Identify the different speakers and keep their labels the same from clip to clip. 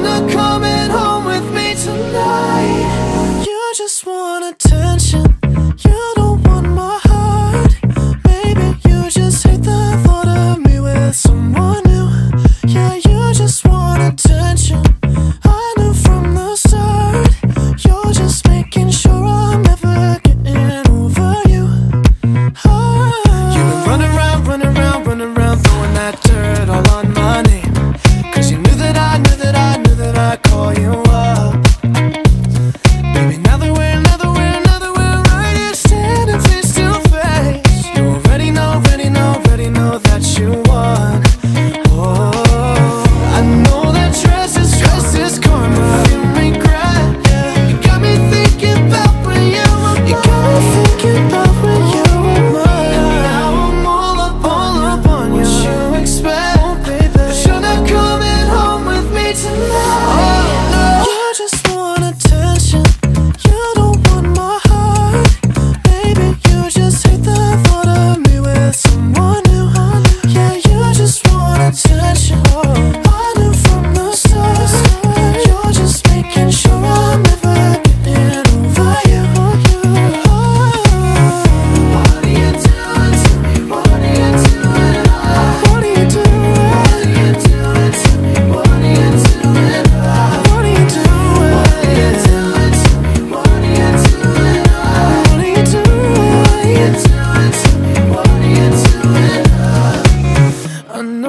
Speaker 1: Not coming home with me tonight. You just want attention. You don't want my heart. Maybe you just hate the thought of me with someone new. Yeah, you just want attention. I knew from the start. You're just making sure I'm never getting over you. Ah. You've running around, running around, running around, throwing that dirt all on my name. Cause you knew that I I call you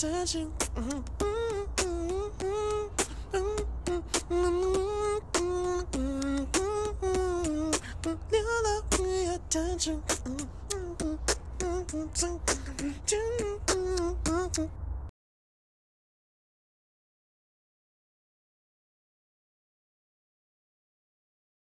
Speaker 1: The attention. You love the attention.